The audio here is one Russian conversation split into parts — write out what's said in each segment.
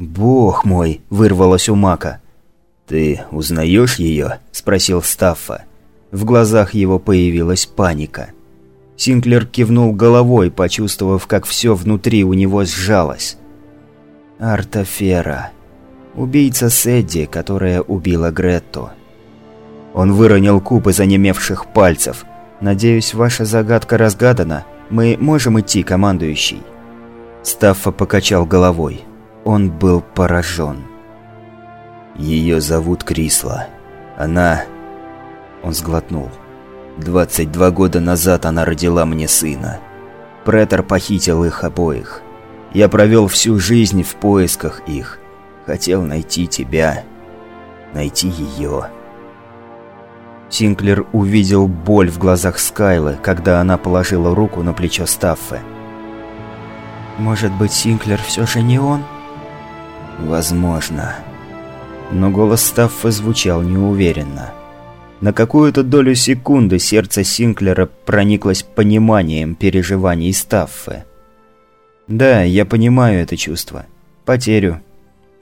«Бог мой!» – вырвалось у Мака. «Ты узнаешь ее?» – спросил Стаффа. В глазах его появилась паника. Синклер кивнул головой, почувствовав, как все внутри у него сжалось. «Артафера. Убийца Сэдди, которая убила Гретту». Он выронил куб из онемевших пальцев. «Надеюсь, ваша загадка разгадана. Мы можем идти, командующий». Стаффа покачал головой. Он был поражен. «Ее зовут Крисла. Она...» Он сглотнул. «22 года назад она родила мне сына. Претор похитил их обоих. Я провел всю жизнь в поисках их. Хотел найти тебя. Найти ее». Синклер увидел боль в глазах Скайлы, когда она положила руку на плечо Стаффе. «Может быть, Синклер все же не он?» «Возможно». Но голос Стаффа звучал неуверенно. На какую-то долю секунды сердце Синклера прониклось пониманием переживаний Стаффы. «Да, я понимаю это чувство. Потерю.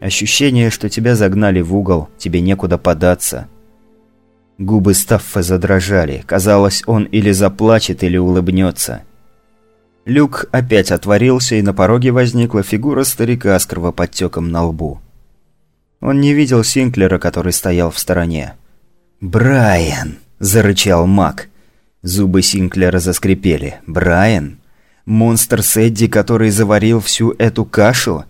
Ощущение, что тебя загнали в угол, тебе некуда податься». Губы Стаффа задрожали. Казалось, он или заплачет, или улыбнется. Люк опять отворился, и на пороге возникла фигура старика с кровоподтеком на лбу. Он не видел Синклера, который стоял в стороне. «Брайан!» – зарычал маг. Зубы Синклера заскрипели. «Брайан? Монстр Сэдди, который заварил всю эту кашу?»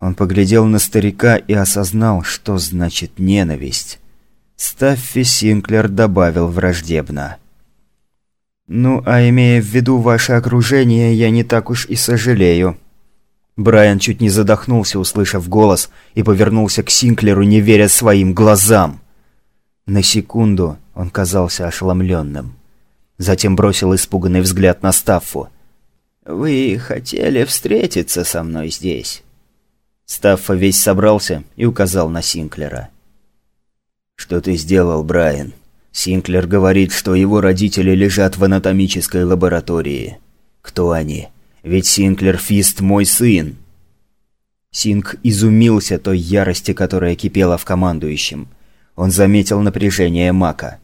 Он поглядел на старика и осознал, что значит ненависть. Стаффи Синклер добавил враждебно. «Ну, а имея в виду ваше окружение, я не так уж и сожалею». Брайан чуть не задохнулся, услышав голос, и повернулся к Синклеру, не веря своим глазам. На секунду он казался ошеломленным. Затем бросил испуганный взгляд на Стаффу. «Вы хотели встретиться со мной здесь?» Стаффа весь собрался и указал на Синклера. «Что ты сделал, Брайан?» Синклер говорит, что его родители лежат в анатомической лаборатории. Кто они? Ведь Синклер Фист мой сын. Синк изумился той ярости, которая кипела в командующем. Он заметил напряжение Мака.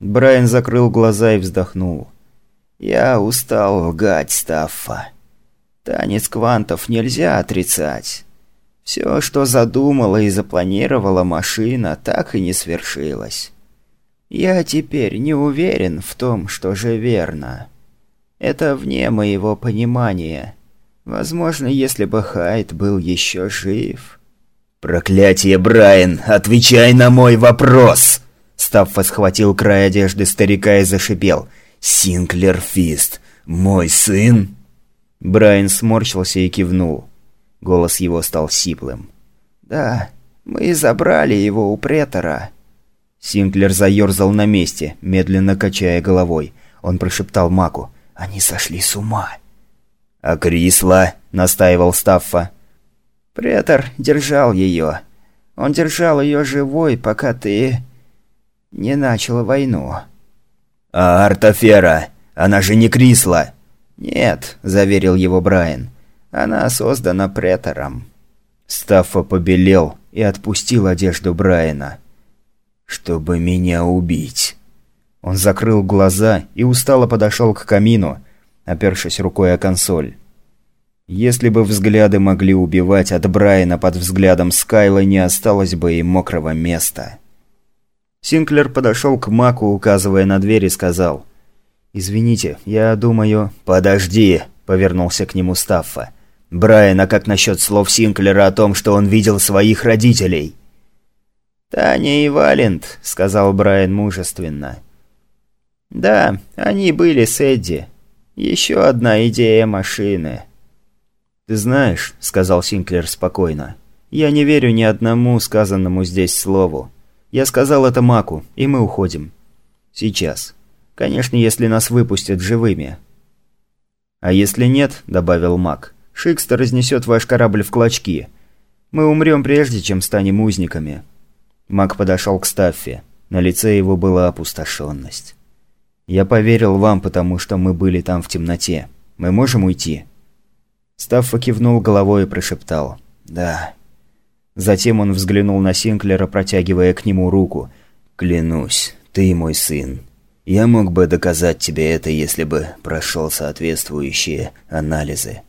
Брайан закрыл глаза и вздохнул. «Я устал лгать, Стаффа. Танец квантов нельзя отрицать. Все, что задумала и запланировала машина, так и не свершилось. Я теперь не уверен в том, что же верно. Это вне моего понимания. Возможно, если бы Хайд был еще жив. «Проклятие, Брайан! Отвечай на мой вопрос!» Стаффа схватил край одежды старика и зашипел. «Синклер Фист, мой сын?» Брайан сморщился и кивнул. Голос его стал сиплым. «Да, мы забрали его у претора. Синклер заерзал на месте, медленно качая головой. Он прошептал Маку. «Они сошли с ума». «А Крисла?» – настаивал Стаффа. «Претор держал ее. Он держал ее живой, пока ты... не начал войну». «А Артафера? Она же не Крисла!» «Нет», – заверил его Брайан. «Она создана претором». Стаффа побелел и отпустил одежду Брайана чтобы меня убить. Он закрыл глаза и устало подошел к камину, опершись рукой о консоль. Если бы взгляды могли убивать, от Брайана под взглядом Скайла не осталось бы и мокрого места. Синклер подошел к Маку, указывая на дверь, и сказал. «Извините, я думаю...» «Подожди!» – повернулся к нему Стаффа. «Брайан, а как насчет слов Синклера о том, что он видел своих родителей?» «Таня и Валент», — сказал Брайан мужественно. «Да, они были с Эдди. Еще одна идея машины». «Ты знаешь», — сказал Синклер спокойно, — «я не верю ни одному сказанному здесь слову. Я сказал это Маку, и мы уходим. Сейчас. Конечно, если нас выпустят живыми». «А если нет», — добавил Мак, — «Шикста разнесет ваш корабль в клочки. Мы умрем прежде, чем станем узниками». Мак подошел к Стаффе. На лице его была опустошенность. «Я поверил вам, потому что мы были там в темноте. Мы можем уйти?» Стаффа кивнул головой и прошептал. «Да». Затем он взглянул на Синклера, протягивая к нему руку. «Клянусь, ты мой сын. Я мог бы доказать тебе это, если бы прошел соответствующие анализы».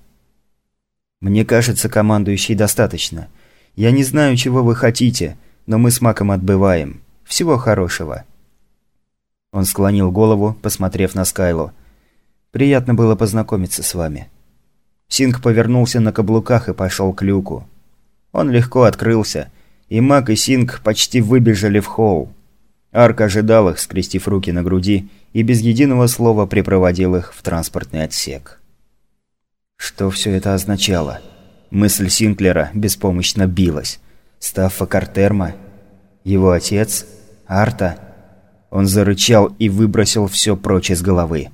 «Мне кажется, командующий достаточно. Я не знаю, чего вы хотите, но мы с Маком отбываем. Всего хорошего». Он склонил голову, посмотрев на Скайлу. «Приятно было познакомиться с вами». Синг повернулся на каблуках и пошел к люку. Он легко открылся, и Мак и Синг почти выбежали в холл. Арк ожидал их, скрестив руки на груди, и без единого слова припроводил их в транспортный отсек. Что все это означало? Мысль Синклера беспомощно билась. Стаффа Картерма? Его отец? Арта? Он зарычал и выбросил все прочь из головы.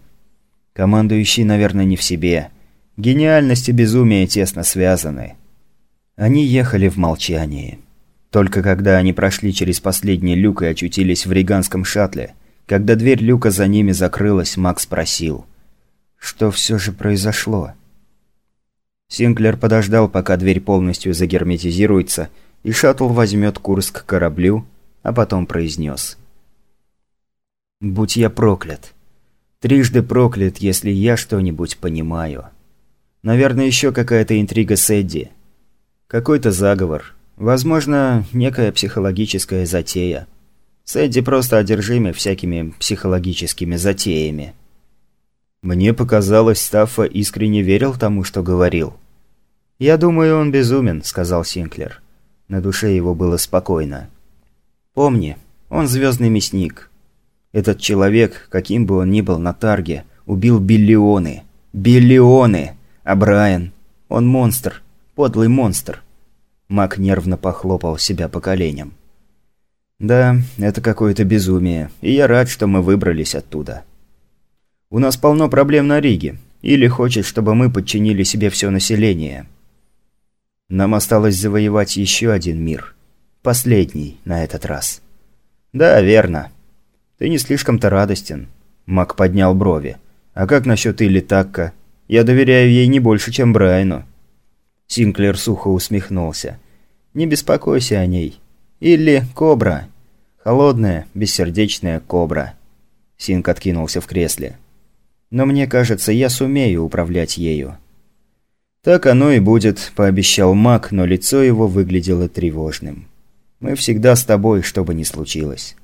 Командующий, наверное, не в себе. Гениальность и безумие тесно связаны. Они ехали в молчании. Только когда они прошли через последний люк и очутились в риганском шаттле, когда дверь люка за ними закрылась, Макс спросил, что все же произошло. Синклер подождал, пока дверь полностью загерметизируется, и шаттл возьмет курс к кораблю, а потом произнес. «Будь я проклят. Трижды проклят, если я что-нибудь понимаю. Наверное, еще какая-то интрига с Эдди». Какой-то заговор. Возможно, некая психологическая затея. Сэдди просто одержимы всякими психологическими затеями. Мне показалось, Стаффа искренне верил тому, что говорил. «Я думаю, он безумен», — сказал Синклер. На душе его было спокойно. «Помни, он звездный мясник. Этот человек, каким бы он ни был на Тарге, убил биллионы. Биллионы! А Брайан, он монстр, Подлый монстр. Мак нервно похлопал себя по коленям. Да, это какое-то безумие, и я рад, что мы выбрались оттуда. У нас полно проблем на Риге. Или хочет, чтобы мы подчинили себе все население. Нам осталось завоевать еще один мир. Последний на этот раз. Да, верно. Ты не слишком-то радостен. Мак поднял брови. А как насчет Илли Такка? Я доверяю ей не больше, чем Брайану. Синклер сухо усмехнулся. «Не беспокойся о ней. Или кобра. Холодная, бессердечная кобра». Синк откинулся в кресле. «Но мне кажется, я сумею управлять ею». «Так оно и будет», – пообещал маг, но лицо его выглядело тревожным. «Мы всегда с тобой, что бы ни случилось».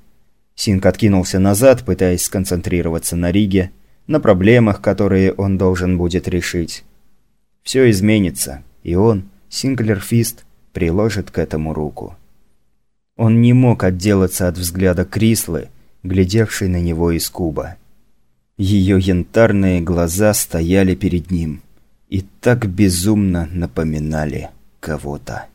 Синк откинулся назад, пытаясь сконцентрироваться на Риге, на проблемах, которые он должен будет решить. «Все изменится и он, Синглер Фист, приложит к этому руку. Он не мог отделаться от взгляда Крислы, глядевшей на него из куба. Ее янтарные глаза стояли перед ним и так безумно напоминали кого-то.